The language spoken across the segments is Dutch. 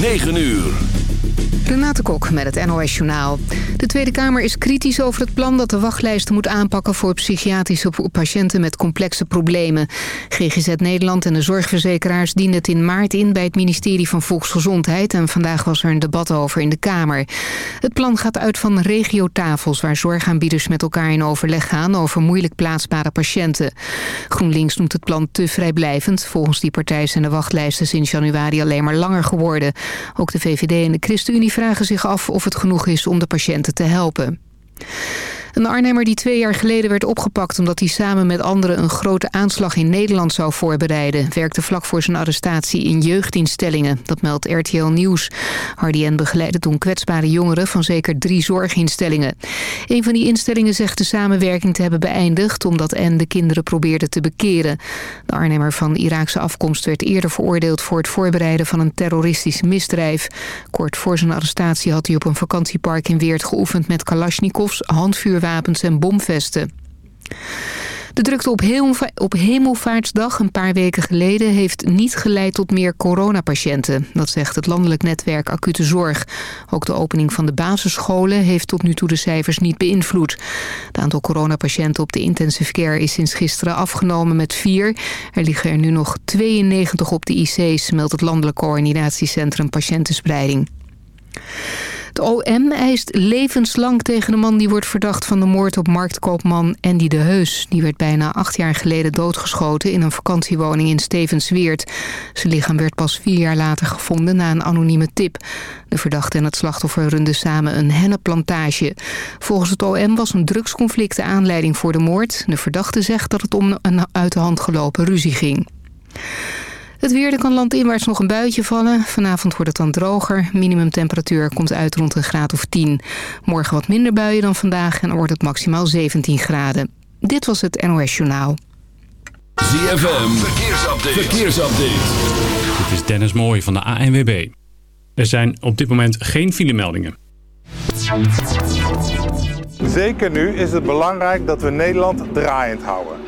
9 uur. Renate Kok met het NOS Journaal. De Tweede Kamer is kritisch over het plan dat de wachtlijsten moet aanpakken... voor psychiatrische patiënten met complexe problemen. GGZ Nederland en de zorgverzekeraars dienden het in maart in... bij het ministerie van Volksgezondheid... en vandaag was er een debat over in de Kamer. Het plan gaat uit van regiotafels... waar zorgaanbieders met elkaar in overleg gaan... over moeilijk plaatsbare patiënten. GroenLinks noemt het plan te vrijblijvend. Volgens die partij zijn de wachtlijsten sinds januari alleen maar langer geworden. Ook de VVD en de ChristenUnie vragen zich af of het genoeg is om de patiënten te helpen. Een Arnhemmer die twee jaar geleden werd opgepakt... omdat hij samen met anderen een grote aanslag in Nederland zou voorbereiden... werkte vlak voor zijn arrestatie in jeugdinstellingen. Dat meldt RTL Nieuws. Hardy N. begeleidde toen kwetsbare jongeren van zeker drie zorginstellingen. Een van die instellingen zegt de samenwerking te hebben beëindigd... omdat N. de kinderen probeerde te bekeren. De Arnhemmer van Iraakse afkomst werd eerder veroordeeld... voor het voorbereiden van een terroristisch misdrijf. Kort voor zijn arrestatie had hij op een vakantiepark in Weert geoefend met kalasjnikovs, handvuurwapens wapens en bomvesten. De drukte op, op Hemelvaartsdag een paar weken geleden... heeft niet geleid tot meer coronapatiënten. Dat zegt het landelijk netwerk Acute Zorg. Ook de opening van de basisscholen heeft tot nu toe de cijfers niet beïnvloed. Het aantal coronapatiënten op de intensive care is sinds gisteren afgenomen met vier. Er liggen er nu nog 92 op de IC's, meldt het Landelijk Coördinatiecentrum Patiëntenspreiding. Het OM eist levenslang tegen de man die wordt verdacht van de moord op marktkoopman Andy de Heus. Die werd bijna acht jaar geleden doodgeschoten in een vakantiewoning in Stevensweert. Zijn lichaam werd pas vier jaar later gevonden na een anonieme tip. De verdachte en het slachtoffer runden samen een hennepplantage. Volgens het OM was een drugsconflict de aanleiding voor de moord. De verdachte zegt dat het om een uit de hand gelopen ruzie ging. Het weer, er kan landinwaarts nog een buitje vallen. Vanavond wordt het dan droger. Minimumtemperatuur komt uit rond een graad of 10. Morgen wat minder buien dan vandaag en wordt het maximaal 17 graden. Dit was het NOS Journaal. ZFM, verkeersupdate. verkeersupdate. Dit is Dennis Mooij van de ANWB. Er zijn op dit moment geen filemeldingen. Zeker nu is het belangrijk dat we Nederland draaiend houden.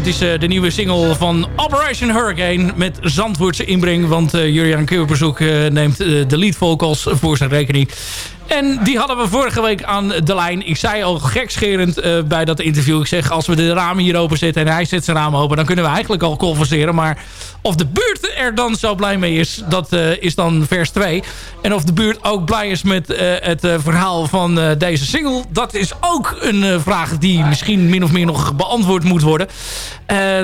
Het is de nieuwe single van Operation Hurricane met Zandvoortse inbreng. Want Julian Keurbezoek neemt de lead vocals voor zijn rekening. En die hadden we vorige week aan de lijn. Ik zei al gekscherend bij dat interview. Ik zeg, als we de ramen hier open zetten en hij zet zijn ramen open... dan kunnen we eigenlijk al converseren. Maar of de buurt er dan zo blij mee is, dat is dan vers 2. En of de buurt ook blij is met het verhaal van deze single... dat is ook een vraag die misschien min of meer nog beantwoord moet worden.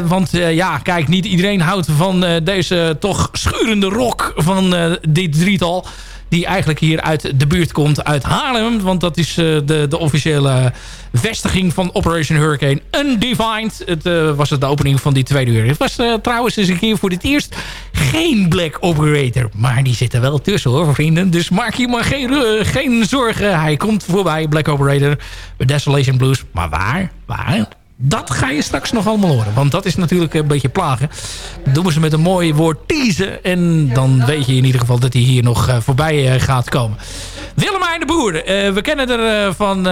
Want ja, kijk, niet iedereen houdt van deze toch schurende rock van dit drietal die eigenlijk hier uit de buurt komt, uit Haarlem. Want dat is de, de officiële vestiging van Operation Hurricane Undefined. Het was het de opening van die tweede uur. Het was trouwens eens een keer voor het eerst geen Black Operator. Maar die zit er wel tussen hoor, vrienden. Dus maak je maar geen, geen zorgen. Hij komt voorbij, Black Operator. Desolation Blues. Maar waar? Waar? Dat ga je straks nog allemaal horen. Want dat is natuurlijk een beetje plagen. Doen we ze met een mooi woord teasen. En dan weet je in ieder geval dat hij hier nog uh, voorbij uh, gaat komen. Willemijn de Boer. Uh, we kennen er van,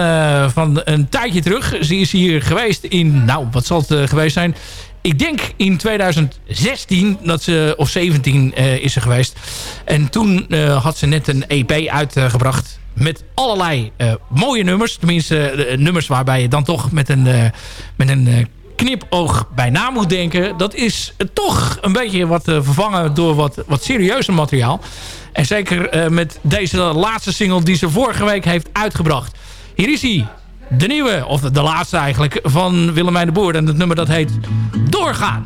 van een tijdje terug. Ze is hier geweest in... Nou, wat zal het geweest zijn? Ik denk in 2016 dat ze, of 17 is ze geweest. En toen had ze net een EP uitgebracht met allerlei uh, mooie nummers. Tenminste, uh, nummers waarbij je dan toch met een, met een knipoog bij na moet denken. Dat is toch een beetje wat vervangen door wat, wat serieuzer materiaal. En zeker met deze laatste single die ze vorige week heeft uitgebracht. Hier is hij. De nieuwe, of de laatste eigenlijk, van Willemijn de Boer. En het nummer dat heet Doorgaan.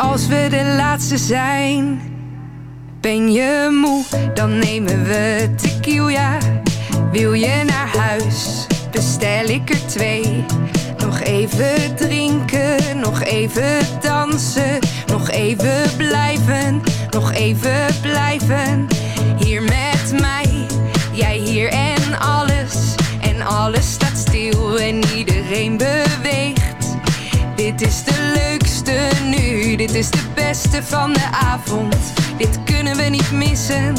Als we de laatste zijn, ben je moe, dan nemen we tequila. Wil je naar huis, bestel ik er twee. Nog even drinken, nog even dansen, nog even blijven, nog even blijven. Hier met mij, jij hier en alles. En alles staat stil en iedereen beweegt. Dit is de is de beste van de avond. Dit kunnen we niet missen.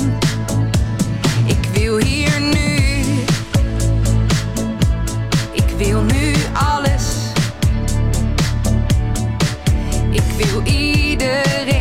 Ik wil hier nu. Ik wil nu alles. Ik wil iedereen,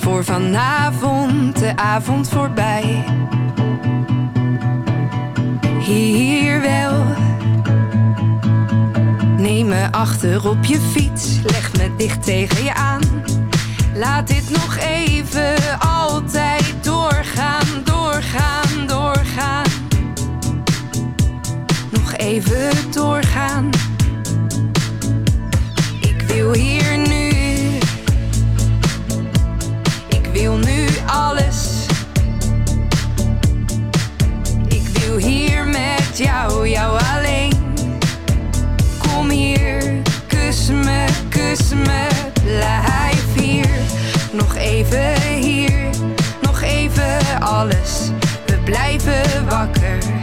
Voor vanavond, de avond voorbij. Hier wel. Neem me achter op je fiets, leg me dicht tegen je aan. Laat dit nog even altijd doorgaan, doorgaan, doorgaan. Nog even me, kus me, blijf hier. Nog even hier, nog even alles. We blijven wakker.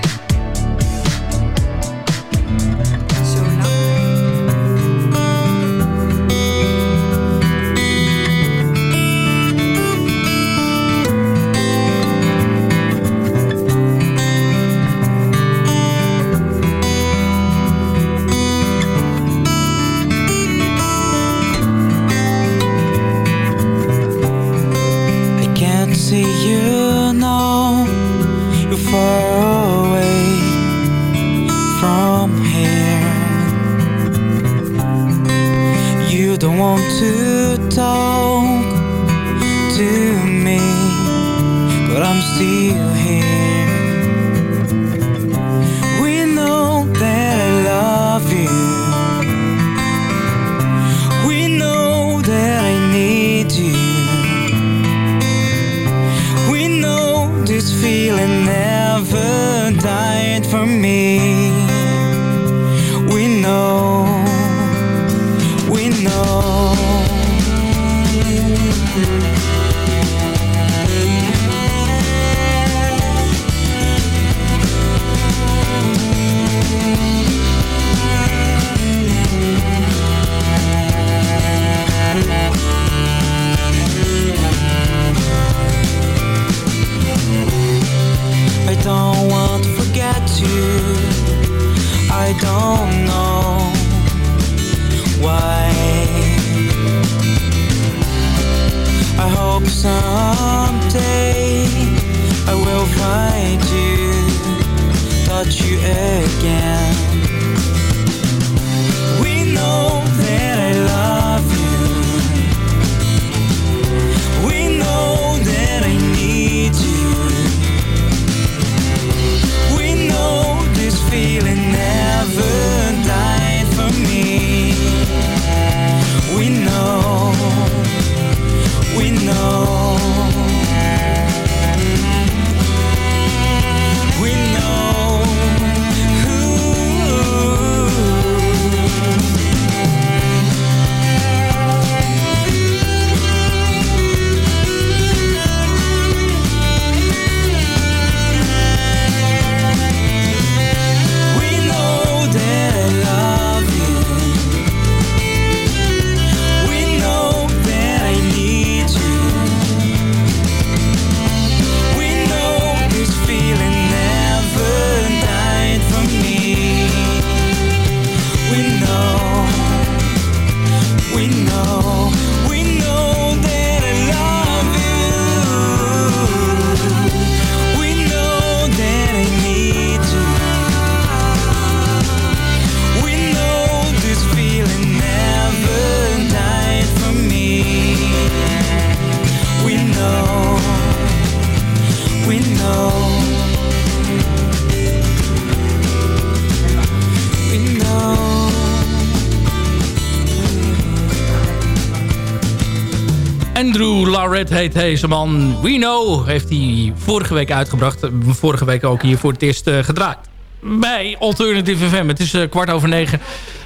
Lauret heet deze man. We Know heeft hij vorige week uitgebracht. Vorige week ook hier voor het eerst eh, gedraaid. Bij Alternative FM. Het is eh, kwart over negen.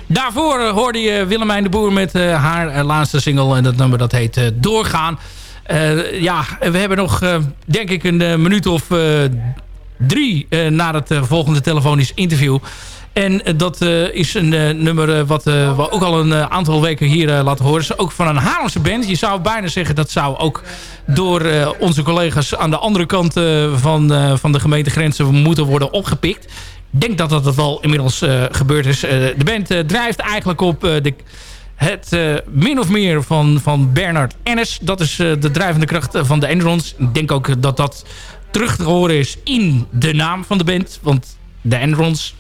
Daarvoor eh, hoorde je Willemijn de Boer met haar laatste single. En dat nummer dat heet Doorgaan. Ja, we hebben nog denk ik een minuut of drie na het volgende telefonisch interview. En eh, dat eh, is een eh, nummer wat we ook al een aantal weken hier laten horen. ook van een Haarlemse band. Je zou bijna zeggen dat zou ook door onze collega's aan de andere kant van, van de gemeentegrenzen moeten worden opgepikt. Ik denk dat dat wel inmiddels gebeurd is. De band drijft eigenlijk op de het min of meer van, van Bernard Ennis. Dat is de drijvende kracht van de Enrons. Ik denk ook dat dat terug te horen is in de naam van de band. Want de Enrons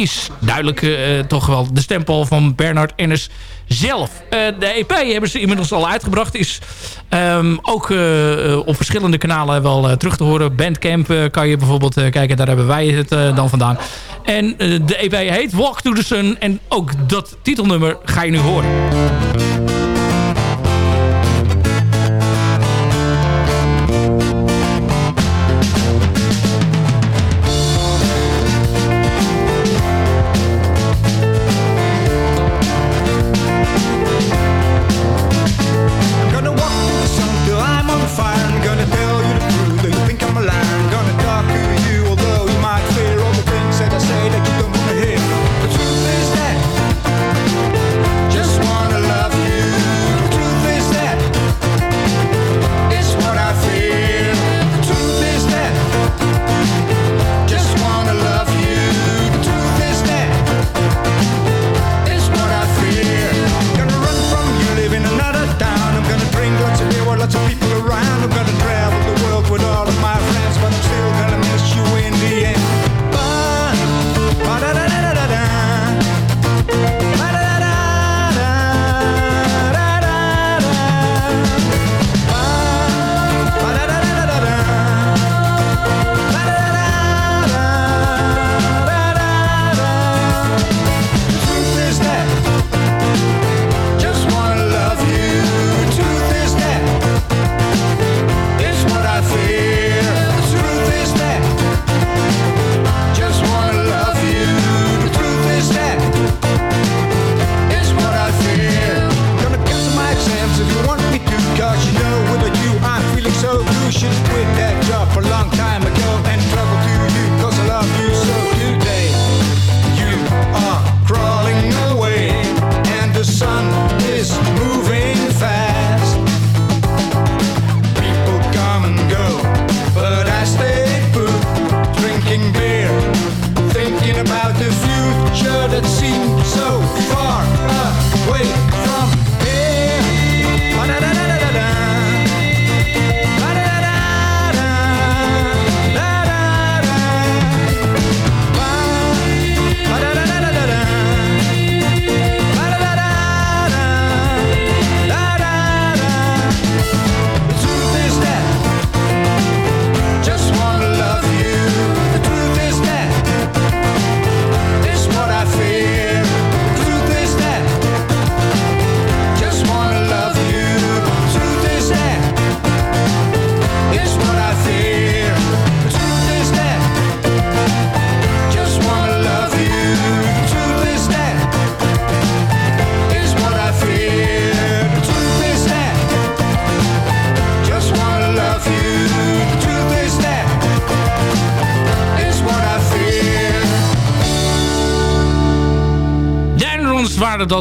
is duidelijk eh, toch wel de stempel van Bernard Ennis zelf. Eh, de EP hebben ze inmiddels al uitgebracht. Is ehm, ook eh, op verschillende kanalen wel eh, terug te horen. Bandcamp eh, kan je bijvoorbeeld eh, kijken. Daar hebben wij het eh, dan vandaan. En eh, de EP heet Walk to the Sun. En ook dat titelnummer ga je nu horen.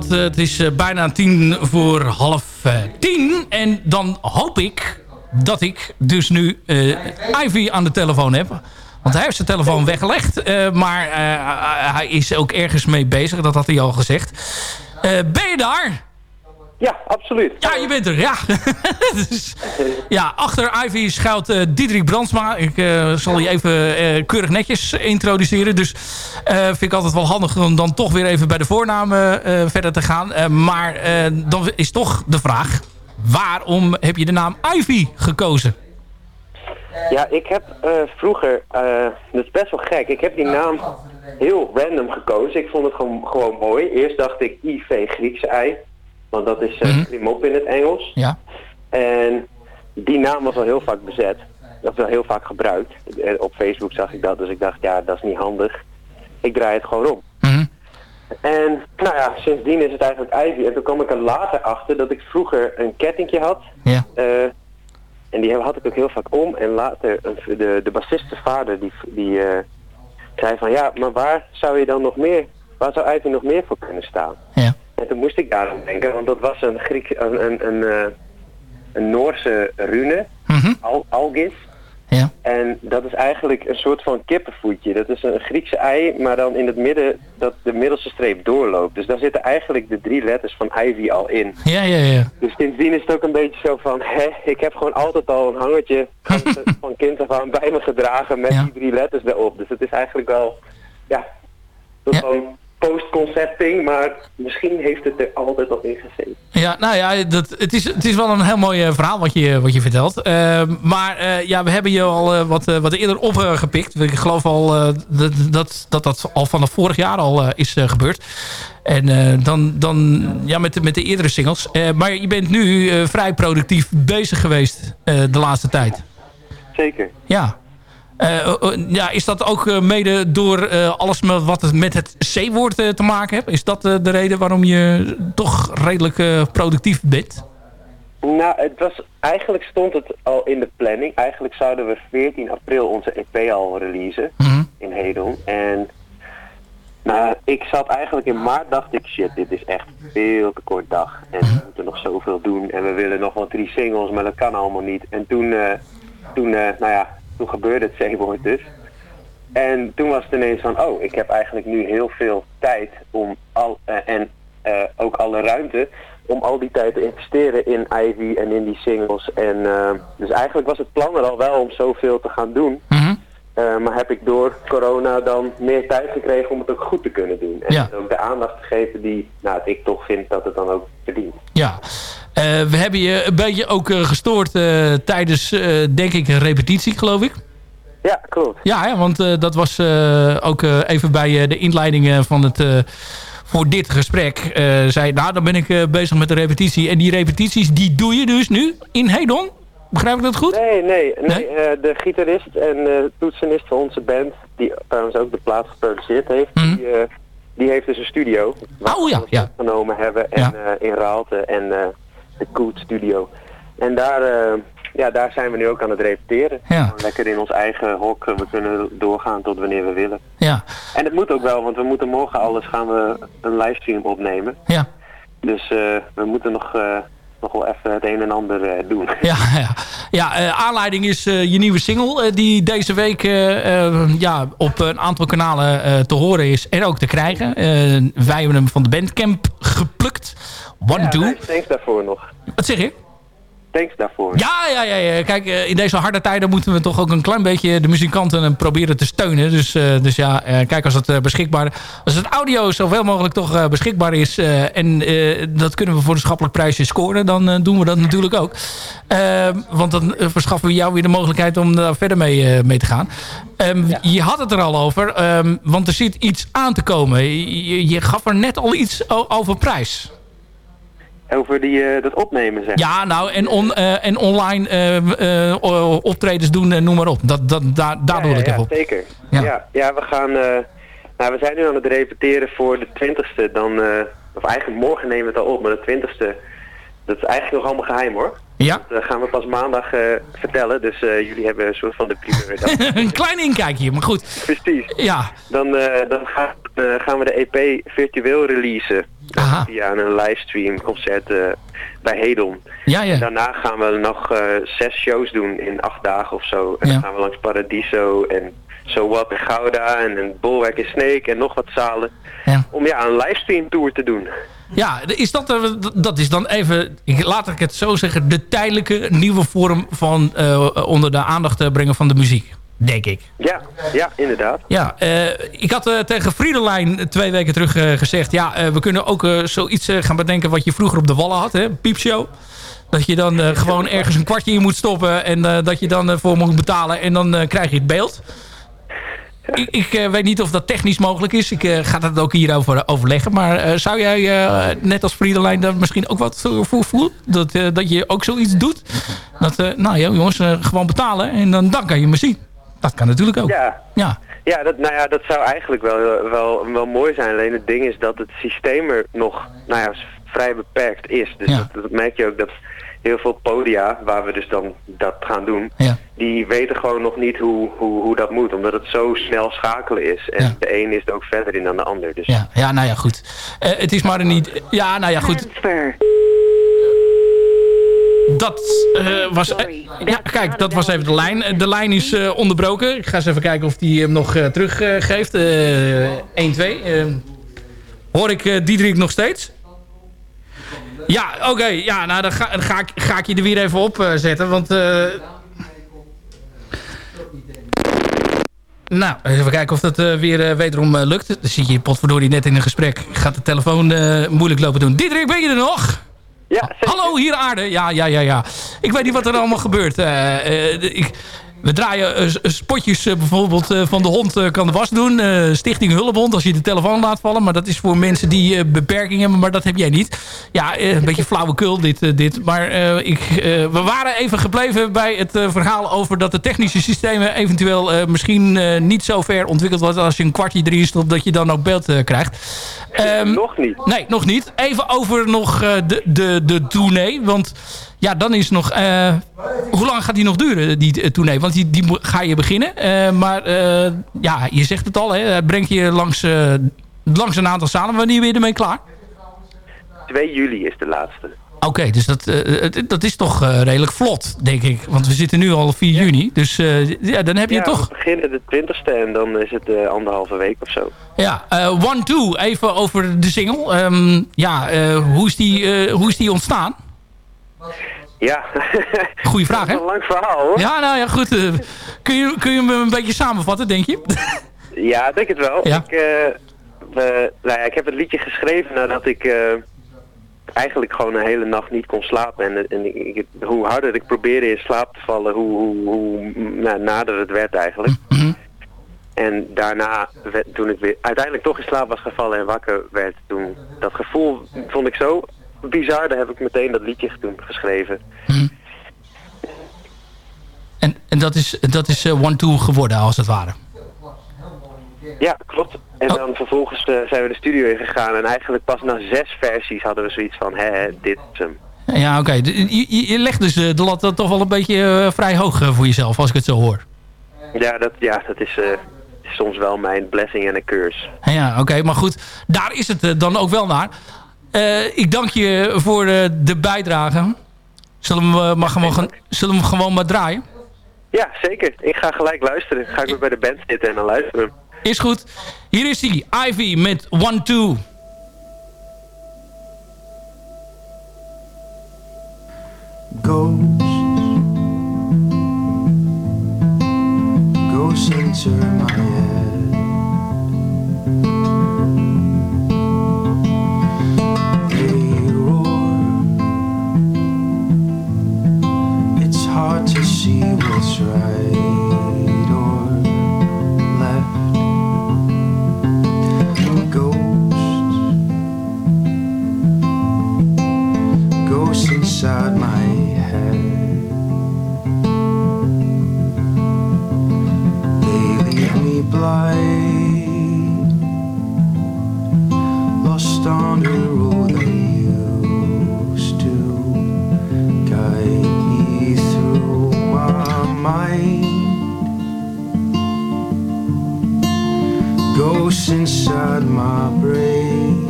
Eh, Het is eh, bijna tien voor half eh, tien. En dan hoop ik dat ik dus nu Ivy aan de telefoon heb. Want hij heeft zijn telefoon weggelegd. maar hij is ook ergens mee bezig. Dat had hij al gezegd. Ben je daar? Ja, absoluut. Ja, je bent er, ja. Dus, ja, achter Ivy schuilt eh Diederik Brandsma. Ik eh, zal je even eh, keurig netjes introduceren. Dus vind ik altijd wel handig om dan toch weer even bij de voornamen verder te gaan. Maar dan is toch de vraag... waarom heb je de naam Ivy gekozen? Ja, ik heb vroeger, dat is best wel gek, ik heb die naam heel random gekozen. Ik vond het gewoon, gewoon mooi. Eerst dacht ik IV Griekse ei, want dat is eh Mhm. klimop in het Engels. Ja. En die naam was al heel vaak bezet. Dat was wel heel vaak gebruikt. Eh, Op Facebook zag ik dat, dus ik dacht, ja, dat is niet handig. Ik draai het gewoon om. Mhm. En nou ja, sindsdien is het eigenlijk Ivy. En toen kwam ik er later achter dat ik vroeger een kettingje had. Ja. Eh, en die had ik ook heel vaak om. En later, de, de bassiste vader, die, die eh, zei van... Ja, maar waar zou je dan nog meer... Waar zou Ivy nog meer voor kunnen staan? Ja. En toen moest ik daarom denken, want dat was een, Griek, een, een, een, eh, een Noorse rune, Mhm. Al, Algis. Ja. En dat is eigenlijk een soort van kippenvoetje. Dat is een Griekse ei, maar dan in het midden dat de middelste streep doorloopt. Dus daar zitten eigenlijk de drie letters van Ivy al in. Ja, ja, ja. Dus sindsdien is het ook een beetje zo van, hè, ik heb gewoon altijd al een hangertje van, van kind af aan bij me gedragen met Ja. die drie letters erop. Dus het is eigenlijk wel, ja, dat Ja. gewoon post-concepting, maar misschien heeft het er altijd al in gezeten. Ja, nou ja, dat, het, is, het is wel een heel mooi eh, verhaal wat je, wat je vertelt. Eh, maar eh, ja, we hebben je al eh, wat, wat eerder opgepikt. Ik geloof al dat, dat, dat dat al vanaf vorig jaar al is gebeurd. En dan, dan ja, met, de, met de eerdere singles. Maar je bent nu vrij productief bezig geweest de laatste tijd. Zeker. Ja. Eh, ja, is dat ook eh, mede door eh, alles wat het met het C-woord te maken heeft? Is dat de reden waarom je toch redelijk productief bent? Nou, het was, eigenlijk stond het al in de planning. Eigenlijk zouden we 14 april onze EP al releasen Mhm. in Hedon. En nou, ik zat eigenlijk in maart, dacht ik, shit, dit is echt veel te kort dag. En we moeten nog zoveel doen en we willen nog wel drie singles, maar dat kan allemaal niet. En toen, toen nou ja, toen gebeurde het C-woord dus. En toen was het ineens van, oh, ik heb eigenlijk nu heel veel tijd om al, eh, en eh, ook alle ruimte om al die tijd te investeren in Ivy en in die singles. En eh, dus eigenlijk was het plan er al wel om zoveel te gaan doen. Eh, maar heb ik door corona dan meer tijd gekregen om het ook goed te kunnen doen. En Ja. ook de aandacht te geven die nou, ik toch vind dat het dan ook verdient. Ja. Eh, we hebben je een beetje ook eh, gestoord tijdens, denk ik, een repetitie, geloof ik. Ja, klopt. Ja, hè, want dat was ook even bij de inleiding van het... voor dit gesprek zei, nou dan ben ik bezig met de repetitie. En die repetities, die doe je dus nu in Hedon? Begrijp ik dat goed? Nee, nee. nee, Nee? eh, de gitarist en toetsenist van onze band, die trouwens ook de plaat geproduceerd heeft, Mhm. die, eh, die heeft dus een studio. waar Oh, we ja, opgenomen hebben en, Ja. eh, in Raalte en de Coot Studio. En daar, ja, daar zijn we nu ook aan het repeteren. Ja. Lekker in ons eigen hok. We kunnen doorgaan tot wanneer we willen. Ja, En het moet ook wel, want we moeten morgen alles gaan we een livestream opnemen. ja. Dus we moeten nog, nog wel even het een en ander eh, doen. Ja, ja. ja eh, aanleiding is eh, je nieuwe single die deze week ja, op een aantal kanalen te horen is en ook te krijgen. Wij hebben hem van de Bandcamp geplukt. One Ja, nee, thanks daarvoor nog. Wat zeg je? Thanks daarvoor. Ja, ja, ja, ja. Kijk, eh, in deze harde tijden moeten we toch ook een klein beetje de muzikanten eh, proberen te steunen. Dus, eh, dus ja, kijk, als het beschikbaar, als het audio zoveel mogelijk toch beschikbaar is en dat kunnen we voor een schappelijk prijsje scoren, dan doen we dat natuurlijk ook. Eh, want dan verschaffen we jou weer de mogelijkheid om daar verder mee, mee te gaan. Ehm, Je had het er al over, ehm, want er zit iets aan te komen. Je, je gaf er net al iets over prijs. Over die, eh, dat opnemen zeg. Ja, nou, en, on, eh, en online eh, optredens doen, en noem maar op. Dat, dat, daar daar ja, doe ik ja, even op. zeker. Ja. Ja. Ja, we gaan... nou, we zijn nu aan het repeteren voor de 20ste. Dan, of eigenlijk morgen nemen we het al op, maar de 20ste... Dat is eigenlijk nog allemaal geheim hoor. Ja? Dat gaan we pas maandag vertellen. Dus jullie hebben een soort van de primeur. een klein inkijkje, maar goed. Precies. Ja, Dan, dan gaan, eh, gaan we de EP virtueel releasen. Aha. Via een livestream concert eh, bij Hedon. ja, ja. Daarna gaan we nog eh, zes shows doen in acht dagen of zo. En Ja. dan gaan we langs Paradiso en So What in Gouda en een Bolwerk in Sneek en nog wat zalen. Ja. Om ja, een livestream tour te doen. Ja, is dat, dat is dan even, laat ik het zo zeggen, de tijdelijke nieuwe vorm van onder de aandacht brengen van de muziek. Denk ik. Ja, ja, inderdaad. Ja, eh, ik had eh, tegen Friedelijn twee weken terug eh, gezegd... ja, we kunnen ook zoiets gaan bedenken wat je vroeger op de Wallen had, hè? Piepshow. Dat je dan gewoon ergens een kwartje in moet stoppen... en dat je dan ervoor moet betalen en dan krijg je het beeld. Ik, ik weet niet of dat technisch mogelijk is. Ik ga het ook hierover overleggen. Maar zou jij, net als Friedelijn, daar misschien ook wat voor voelen? Dat, dat je ook zoiets doet? Dat, nou ja, jongens, gewoon betalen en dan, dan kan je me zien. Dat kan natuurlijk ook. Ja, ja. ja dat, nou ja, dat zou eigenlijk wel, wel, wel mooi zijn. Alleen het ding is dat het systeem er nog nou ja, vrij beperkt is. Dus Ja. dat, dat merk je ook dat heel veel podia, waar we dus dan dat gaan doen... Ja. die weten gewoon nog niet hoe, hoe, hoe dat moet. Omdat het zo snel schakelen is. En Ja. de een is er ook verder in dan de ander. Dus Ja, ja, nou ja, goed. Eh, het is maar een niet... Ja, nou ja, goed. Dat eh, was... eh, ja, kijk, dat was even de lijn. Eh, De lijn is onderbroken. Ik ga eens even kijken of die hem nog teruggeeft. 1, 2. hoor ik Diederik nog steeds? Ja, oké. ja, nou, dan ga, dan ga, ik, ga ik je er weer even op zetten. Want... nou, even kijken of dat weer wederom lukt. Dan zit je potverdorie net in een gesprek. Gaat de telefoon moeilijk lopen doen. Diederik, ben je er nog? Ja, Hallo, hier aarde. Ja, ja, ja, ja. Ik weet niet wat er allemaal gebeurt. Eh, eh, ik, we draaien spotjes eh, bijvoorbeeld eh, van de hond eh, kan de was doen. Stichting Hulpbond als je de telefoon laat vallen. Maar dat is voor mensen die eh, beperking hebben. Maar dat heb jij niet. Ja, een beetje flauwekul dit. dit. Maar ik, we waren even gebleven bij het verhaal over dat de technische systemen eventueel misschien niet zo ver ontwikkeld worden als je een kwartje erin stopt dat je dan ook beeld krijgt. Ehm, nog niet. Nee, nog niet. Even over nog de, de, de tournee. Want ja, dan is nog... eh, hoe lang gaat die nog duren, die eh, tournee? Want die, die ga je beginnen. Eh, maar ja, je zegt het al. Hè, het brengt je langs, langs een aantal zalen. Wanneer ben je ermee klaar? 2 juli is de laatste. Oké, dus dat, dat is toch redelijk vlot, denk ik. Want we zitten nu al 4 juni. Dus ja, dan heb je ja, toch... we beginnen de 20ste en dan is het anderhalve week of zo. Ja, One Two, even over de single. Ehm, ja, hoe, is die, hoe is die ontstaan? Ja, Goeie vraag, hè? een lang verhaal hoor. Ja, nou ja, goed. eh, kun, je, kun je hem een beetje samenvatten, denk je? Ja, ik denk het wel. Ja. Ik, we, nou ja, ik heb het liedje geschreven nadat ik eh, eigenlijk gewoon een hele nacht niet kon slapen. En, en ik, hoe harder ik probeerde in slaap te vallen, hoe, hoe, hoe nou, nader het werd eigenlijk. Mhm. En daarna, werd- toen ik weer uiteindelijk toch in slaap was gevallen en wakker werd, toen dat gevoel vond ik zo bizar, daar heb ik meteen dat liedje toen geschreven. En, en dat is, dat is eh, One Two geworden, als het ware. Ja, klopt. En Oh. dan vervolgens eh, zijn we de studio in gegaan en eigenlijk pas na zes versies hadden we zoiets van, hè, dit is hem. Ja, oké. Je, je- legt dus eh, de lat eh, toch wel een beetje vrij hoog voor jezelf, als ik het zo hoor. Ja, dat, ja, dat is soms wel mijn blessing en een curse. Ja, oké. maar goed, daar is het dan ook wel naar. Eh, ik dank je voor eh, de bijdrage. Zullen we, hem, eh, maar gewoon, gaan- zullen we gewoon maar draaien? Ja, zeker. Ik ga gelijk luisteren. Ga ik weer bij de band zitten en dan luisteren. we. Is goed. Hier is hij, Ivy met One Two. Ghosts, ghosts enter my head. Hard to see Inside my brain.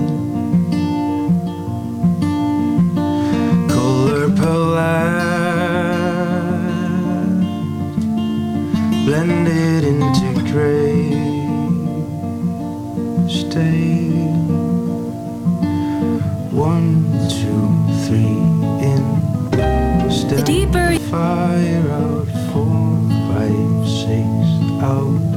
color palette blended into gray. Stay one, two, three in. Step deeper- fire out, four, five, six out.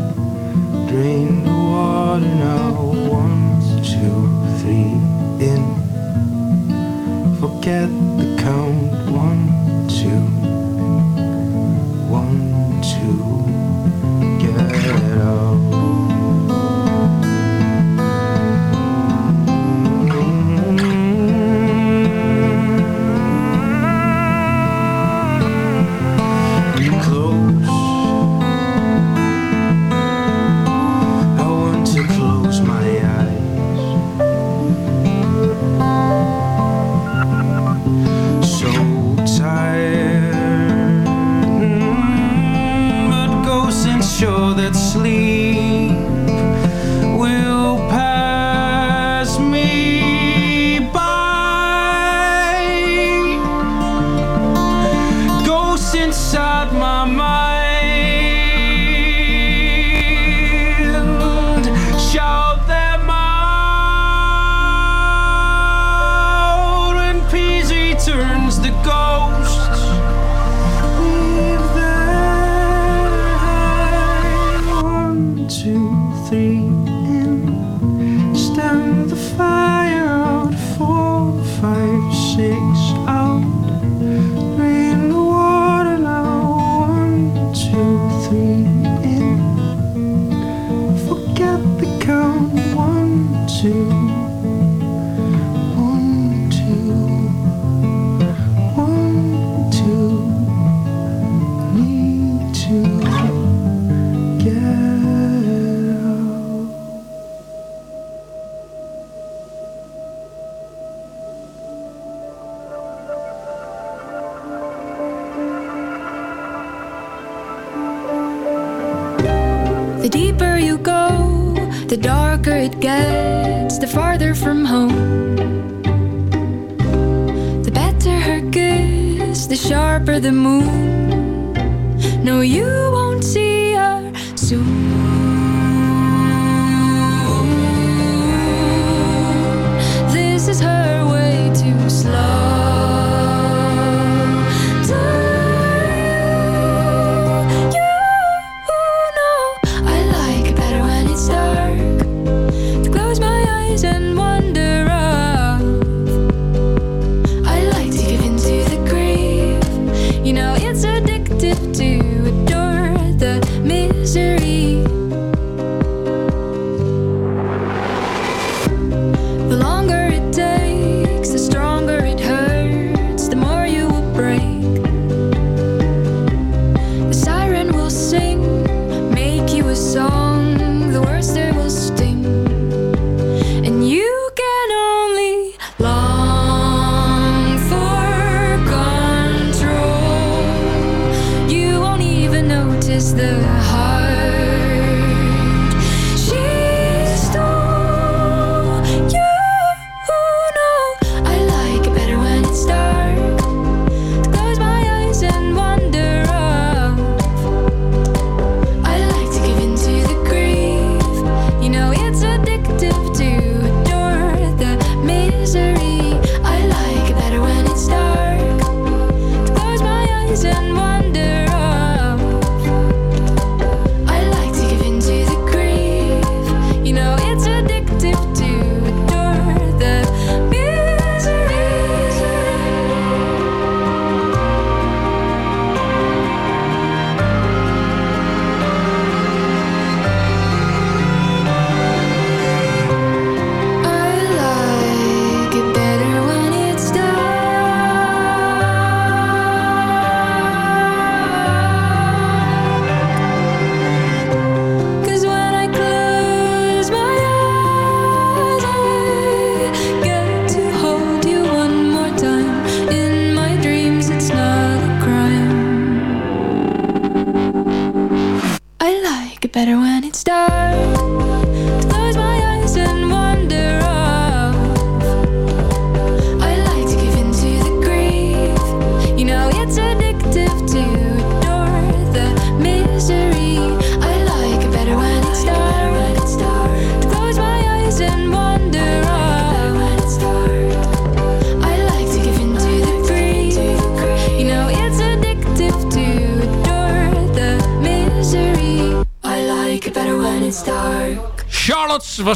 The darker it gets, the farther from home. The better her kiss, the sharper the moon. No, you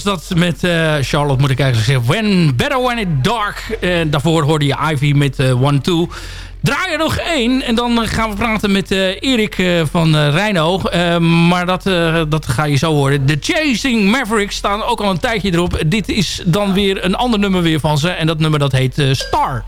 was dat met eh, Charlotte, moet ik eigenlijk zeggen. When, better When It Dark. Eh, daarvoor hoorde je Ivy met uh, One Two. Draai er nog één en dan gaan we praten met Erik van Rijnhoog. maar dat, dat ga je zo horen. The Chasing Mavericks staan ook al een tijdje erop. Dit is dan weer een ander nummer weer van ze. En dat nummer dat heet Star.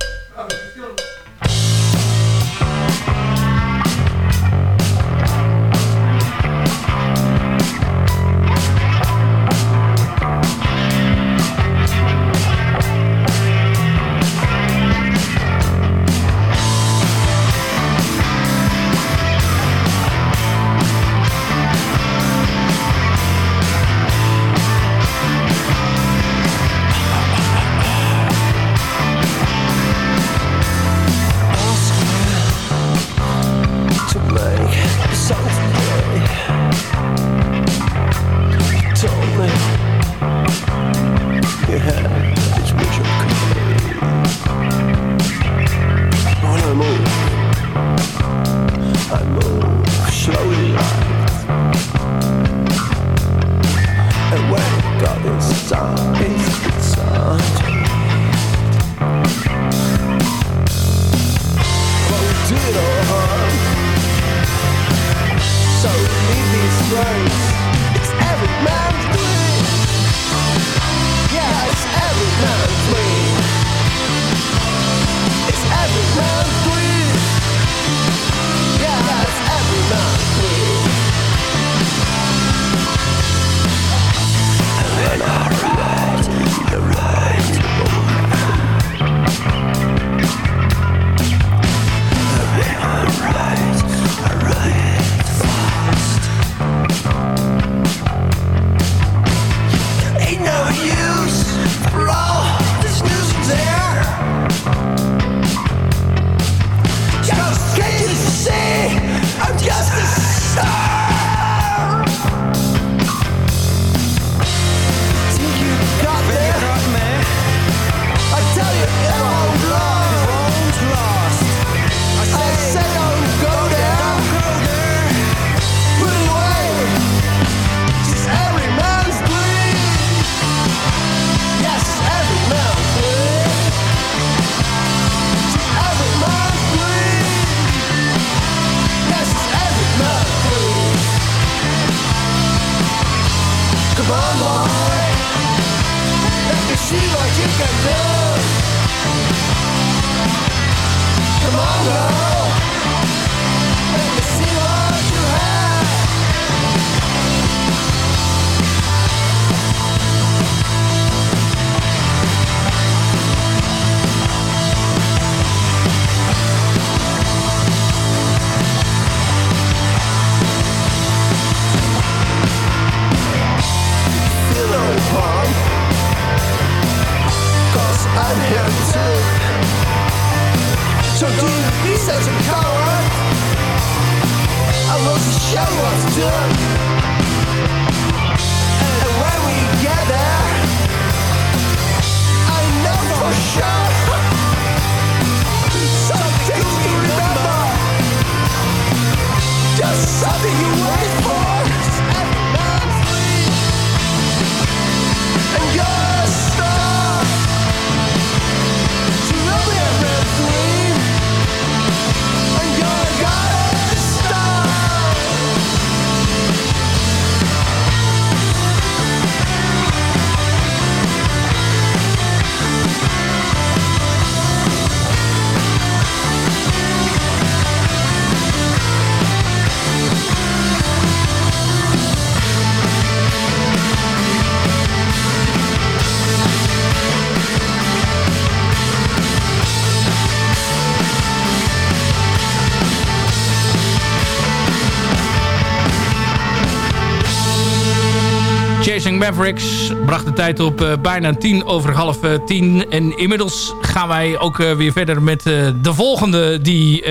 Mavericks bracht de tijd op eh, bijna tien over half eh, tien. En inmiddels gaan wij ook eh, weer verder met de volgende die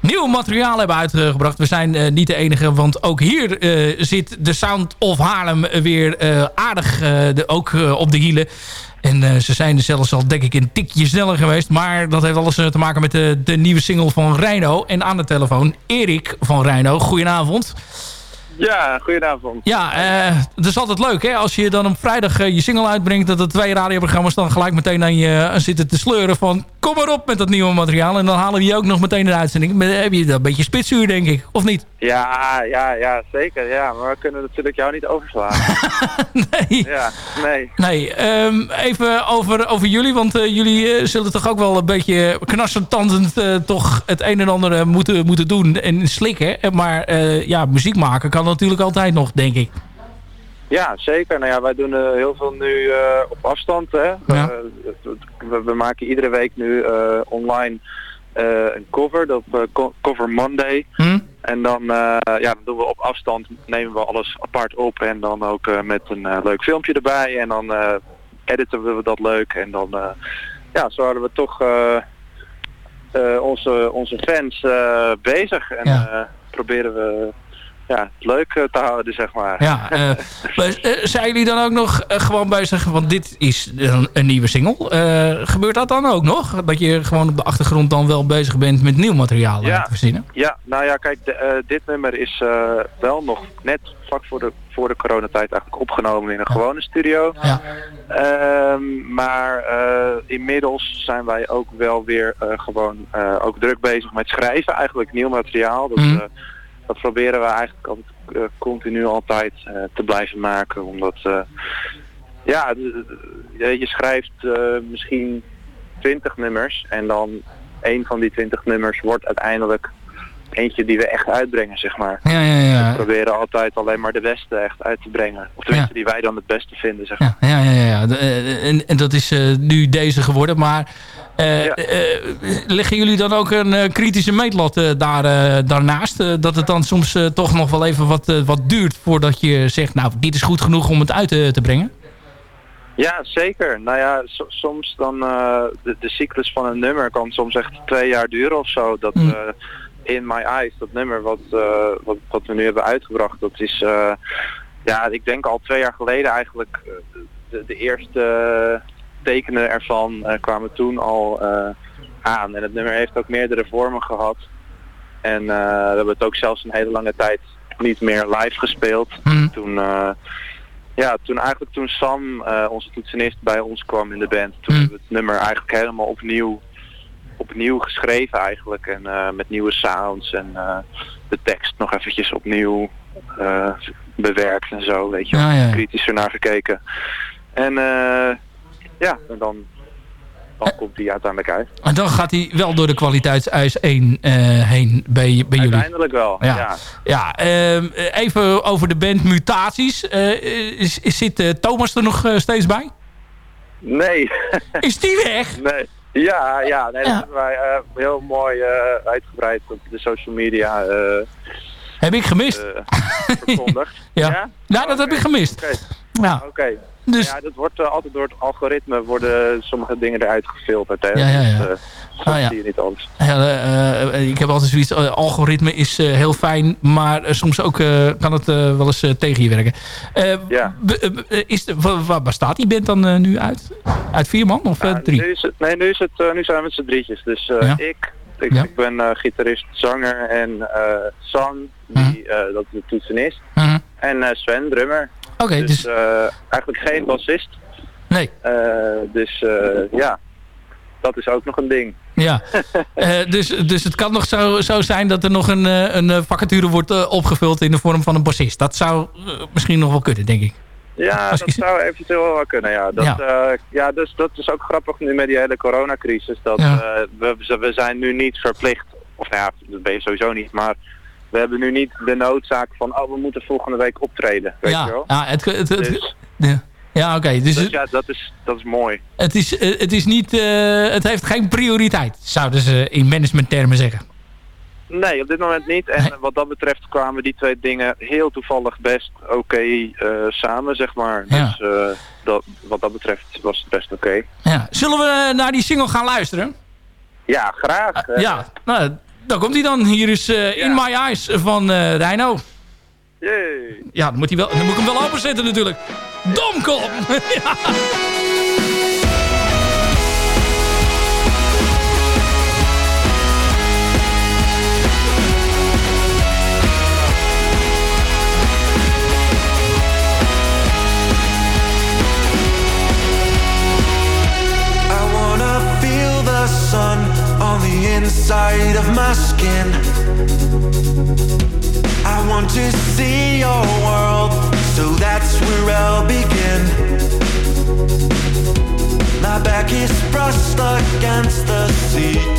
nieuw materiaal hebben uitgebracht. We zijn niet de enige, want ook hier zit de Sound of Haarlem weer aardig de, ook op de hielen. En ze zijn zelfs al, denk ik, een tikje sneller geweest. Maar dat heeft alles te maken met de, de nieuwe single van Reino. En aan de telefoon Erik van Reino. Goedenavond. Ja, goedenavond. Ja, eh, het is altijd leuk hè. Als je dan op vrijdag eh, je single uitbrengt... dat er twee radioprogramma's dan gelijk meteen aan je aan zitten te sleuren van... kom maar op met dat nieuwe materiaal. En dan halen we je ook nog meteen in de uitzending. Maar heb je dan een beetje spitsuur, denk ik. Of niet? Ja, ja, ja, zeker. Ja, maar we kunnen natuurlijk jou niet overslaan. nee. Ja, nee. Nee, ehm, even over, over jullie. Want eh, jullie eh, zullen toch ook wel een beetje knarsetandend... eh, toch het een en ander eh, moeten, moeten doen en slikken. Eh, Maar eh, ja, muziek maken kan natuurlijk altijd nog, denk ik. Ja, zeker. Nou ja, wij doen eh, heel veel nu eh, op afstand. Hè. Ja. Eh, we, we maken iedere week nu online een cover, dat Co- Cover Monday. Hm? En dan, ja, doen we op afstand, nemen we alles apart op en dan ook met een leuk filmpje erbij. En dan editen we dat leuk en dan, ja, zo houden we toch onze, onze fans bezig. En Ja. proberen we ja, leuk eh, te houden, zeg maar. Ja, eh, eh, zijn jullie dan ook nog gewoon bezig? Want dit is een, een nieuwe single. Gebeurt dat dan ook nog? Dat je gewoon op de achtergrond dan wel bezig bent met nieuw materiaal Ja. te verzinnen? Ja, nou ja, kijk, de, dit nummer is wel nog net vlak voor de, voor de coronatijd eigenlijk opgenomen in een gewone studio. Ja. Ehm, maar inmiddels zijn wij ook wel weer gewoon ook druk bezig met schrijven, eigenlijk nieuw materiaal. Dat, Mhm. Dat proberen we eigenlijk altijd eh, continu altijd eh, te blijven maken, omdat eh, ja, je, schrijft misschien 20 nummers en dan een van die 20 nummers wordt uiteindelijk eentje die we echt uitbrengen, zeg maar. Ja, ja, ja. We proberen altijd alleen maar de beste echt uit te brengen. Of tenminste die wij dan het beste vinden, zeg maar. Ja, ja, ja. ja. De- En, en dat is nu deze geworden. Maar eh, Ja. eh, leggen jullie dan ook een eh, kritische meetlat eh, daar, eh, daarnaast? Eh, dat het dan soms eh, toch nog wel even wat, eh, wat duurt voordat je zegt... nou, dit is goed genoeg om het uit te, te brengen? Ja, zeker. Nou ja, so- soms dan eh, de, de cyclus van een nummer kan soms echt twee jaar duren of zo. Dat Mm. eh, In My Eyes, dat nummer wat, eh, wat, wat we nu hebben uitgebracht, dat is, eh, ja, ik denk al twee jaar geleden eigenlijk, eh, de, de eerste tekenen ervan eh, kwamen toen al eh, aan. En het nummer heeft ook meerdere vormen gehad. En eh, we hebben het ook zelfs een hele lange tijd niet meer live gespeeld. Hm. Toen, ja, toen eigenlijk toen Sam, onze toetsenist, bij ons kwam in de band, toen Hm. hebben we het nummer eigenlijk helemaal opnieuw, opnieuw geschreven eigenlijk. En met nieuwe sounds en de tekst nog eventjes opnieuw bewerkt en zo, weet je. Ja, ja. Kritischer naar gekeken. En eh, ja, en dan, dan komt hij uiteindelijk uit. En dan gaat hij wel door de kwaliteitseis 1 eh, heen bij, bij jullie. Uiteindelijk wel, Ja. ja. Ja, ehm, even over de band Mutaties. Eh, is, is, zit eh, Thomas er nog eh, steeds bij? Nee. Is die weg? nee. Ja, ja, nee, dat Ja. hebben wij eh, heel mooi eh, uitgebreid op de social media eh, Heb ik gemist. ja. ja? Nou, dat heb ik gemist. Oké, Ja, oké. Dus... Ja, dat wordt eh, altijd door het algoritme worden sommige dingen eruit gefilterd. Hè? Ja, ja, ja. Dus, dat Ah, ja. zie je niet anders. Ja, eh, ik heb altijd zoiets, algoritme is heel fijn, maar soms ook kan het wel eens tegen je werken. Ja. is de, wa- waar bestaat die band dan nu uit? Uit vier man of drie? nu, is het, nee, nu, is het, nu zijn we met z'n drietjes. Dus Ja. ik, ik, Ja. ik ben gitarist, zanger en eh San, die, eh, dat is de toetsenist. Mhm. En Sven, drummer. Oké, dus dus... eh, eigenlijk geen bassist. Nee, Eh, dus eh, ja, dat is ook nog een ding. ja. Dus, dus het kan nog zo, zo zijn dat er nog een, een vacature wordt opgevuld in de vorm van een bassist. Dat zou misschien nog wel kunnen, denk ik. Ja, dat zou eventueel wel kunnen, ja. Dat, Ja. ja. dus dat is ook grappig nu met die hele coronacrisis. Dat Ja. we, we zijn nu niet verplicht, of nou ja, dat ben je sowieso niet, maar we hebben nu niet de noodzaak van, oh, we moeten volgende week optreden, weet je ja, wel. ja, het, het, het- Dus, ja. ja oké. dus dus ja, dat is, dat is mooi. het, is, eh, het is niet... eh, het heeft geen prioriteit, zouden ze in managementtermen zeggen. Nee, op dit moment niet. En Nee. wat dat betreft kwamen die twee dingen heel toevallig best oké eh, samen, zeg maar. Ja. Dus dat, wat dat betreft was het best oké. Ja. Zullen we naar die single gaan luisteren? Ja, graag. eh. ja, nou, dan komt hij dan. Hier is eh, In My Eyes van eh Reino. Yay. Ja, dan moet, hij wel, dan moet ik hem wel openzetten natuurlijk. Domkop! ja. Skin. I want to see your world, so that's where I'll begin. My back is brushed against the seat,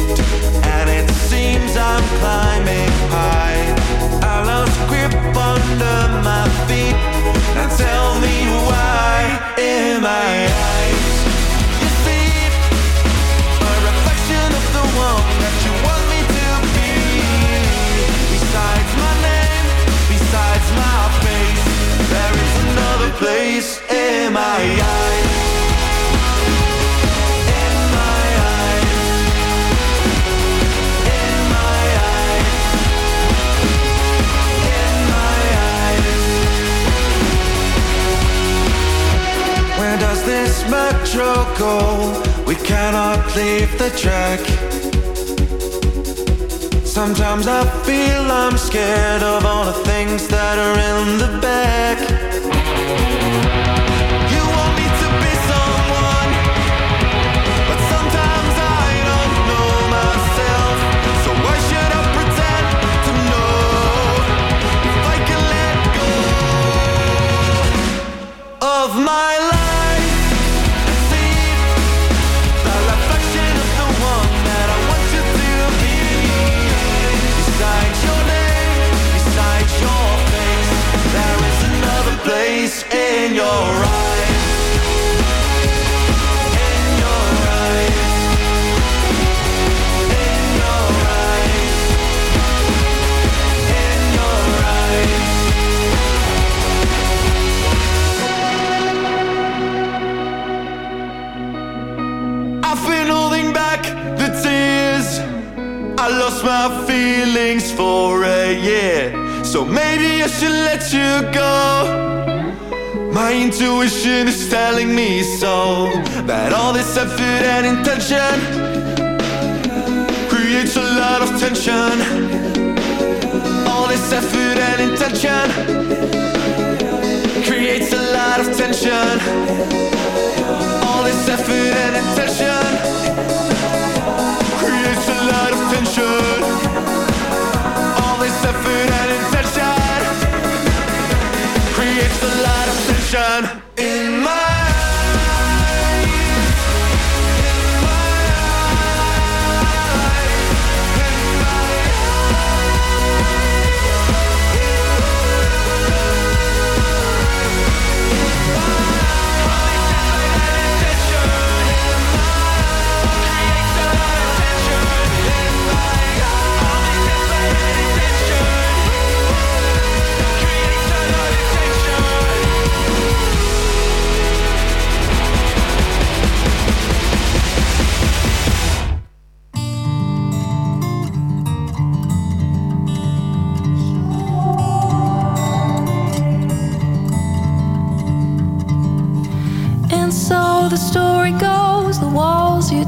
metro go? We cannot leave the track. Sometimes I feel I'm scared of all the things that are in the back. So maybe I should let you go. My intuition is telling me so. That all this effort and intention creates a lot of tension. All this effort and intention creates a lot of tension. All this effort and intention Revolution.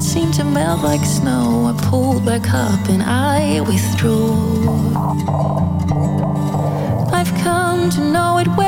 Walls you'd seem to melt like snow. I pulled back up and I withdrew. I've come to know it well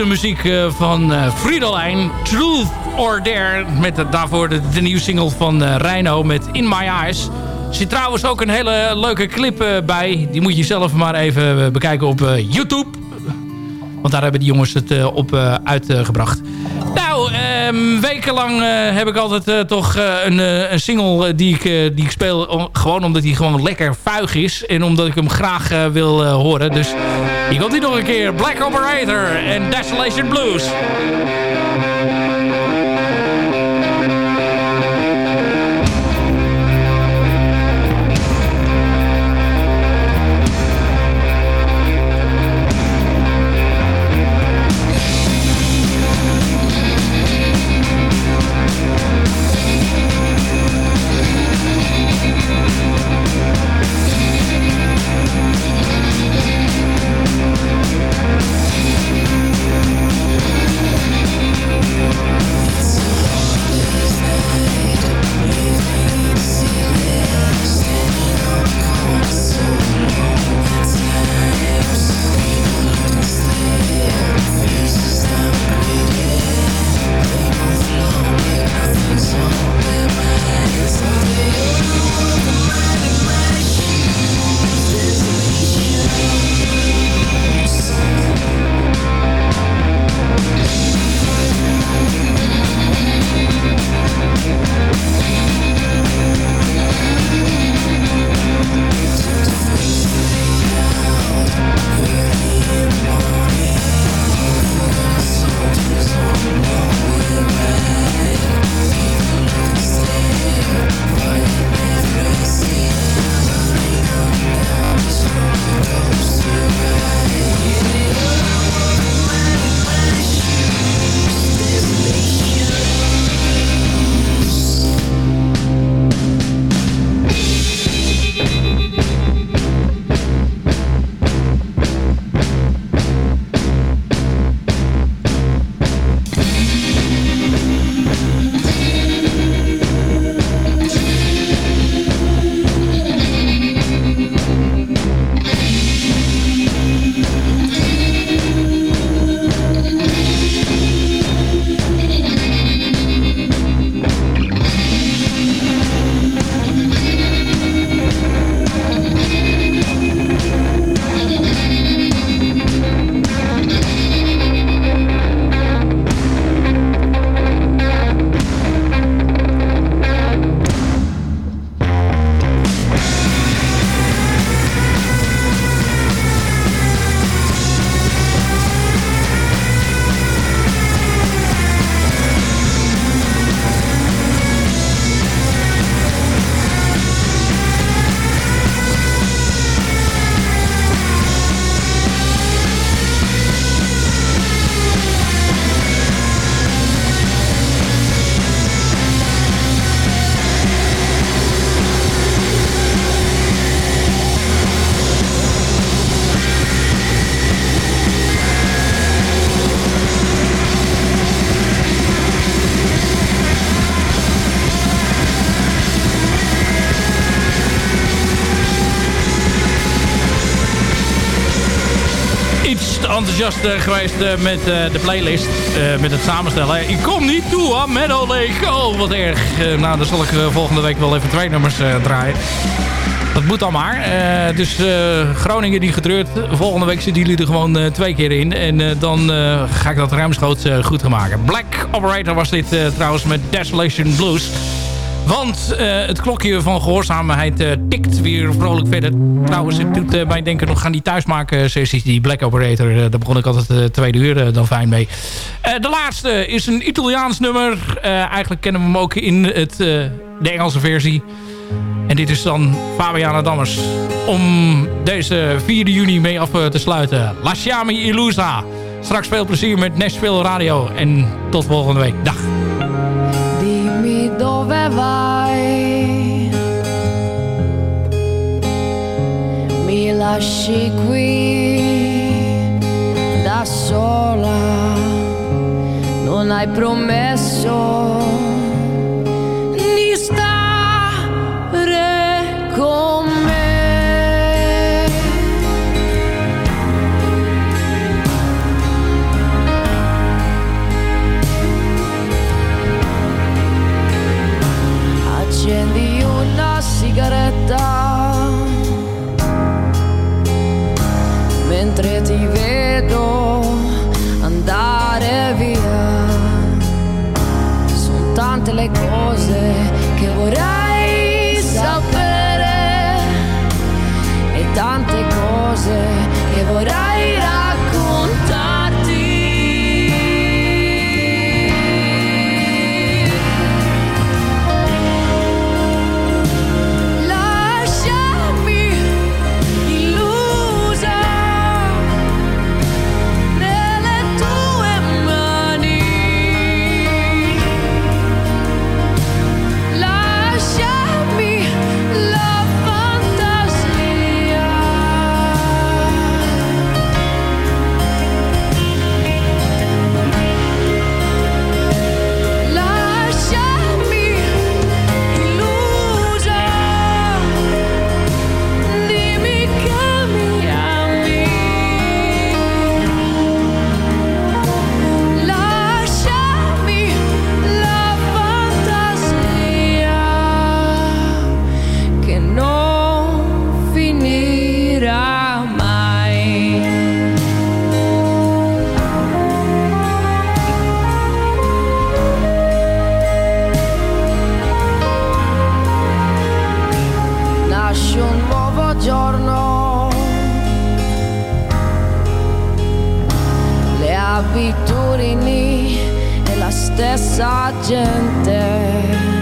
muziek eh, van eh, Friedelijn, Truth or Dare. Met daarvoor de, nieuwe single van eh Reino met In My Eyes. Er zit trouwens ook een hele leuke clip bij. Die moet je zelf maar even bekijken op YouTube. Want daar hebben die jongens het op uitgebracht. Nou, ehm, wekenlang heb ik altijd toch een, een single die, ik, die ik speel. gewoon omdat hij gewoon lekker vuig is. En omdat ik hem graag wil horen. Dus hier komt hij nog een keer. Black Operator en Desolation Blues. Enthousiast geweest met de playlist. met het samenstellen. Ik kom niet toe aan Meadow Lake. Oh, wat erg. nou, dan zal ik volgende week wel even twee nummers draaien. Dat moet dan maar. dus Groningen die getreurd. Volgende week zitten jullie er gewoon twee keer in. En dan ga ik dat ruimschoots goed gaan maken. Black Operator was dit trouwens met Desolation Blues. Want uh, het klokje van gehoorzaamheid uh, tikt weer vrolijk verder. Trouwens, het doet mij denken nog aan die thuismaken sessies. Die Black Operator, daar begon ik altijd de tweede uur dan fijn mee. de laatste is een Italiaans nummer. eigenlijk kennen we hem ook in het, de Engelse versie. En dit is dan Fabiana Dammers. Om deze 4 juni mee af te sluiten. Lasciami Illusa. Straks veel plezier met Nashville Radio. En tot volgende week. Dag. Dove vai. Mi lasci qui da sola, non hai promesso abitudini e la stessa gente.